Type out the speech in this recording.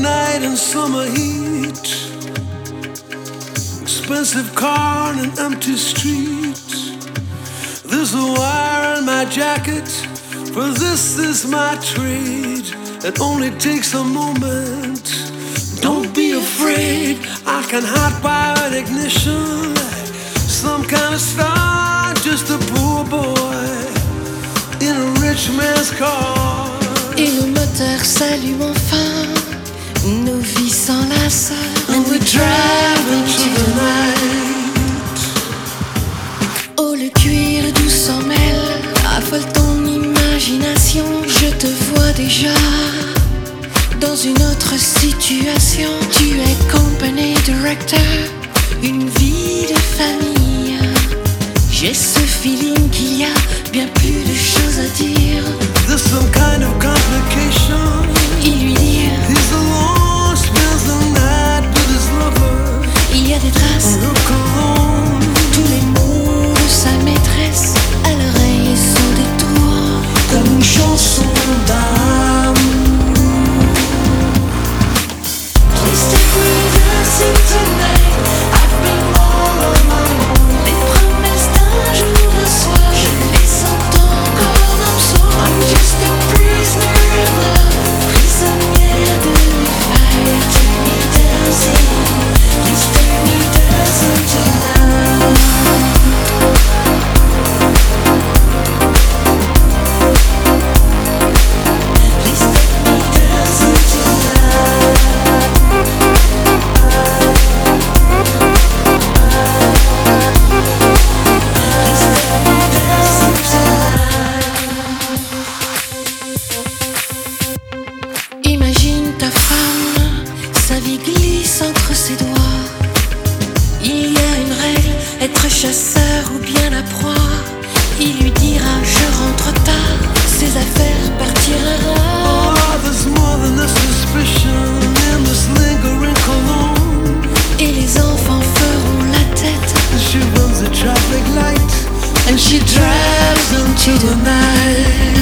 night and summer heat. Expensive car and an empty street. There's a wire in my jacket, for this is my trade. It only takes a moment. Don't be afraid, I can hot wire an ignition. Some kind of star, just a poor boy in a rich man's car. Et le moteur s'allume déjà dans une autre situation. Tu es company director, une vie de famille. J'ai ce feeling qu'il y a bien plus de choses à dire. There's some kind of complication. Il lui dit, He's alone, spends the night with his lover. il y a des traces. Tous les mots de sa maîtresse à l'oreille sont des tours comme une chanson glisse entre ses doigts. Il y a une règle, être chasseur ou bien la proie. Il lui dira je rentre tard, ses affaires partiront. Oh, there's more than a suspicion in this lingering cologne. Et les enfants feront la tête. She runs a traffic light and she drives into the night.